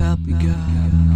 Help me, God.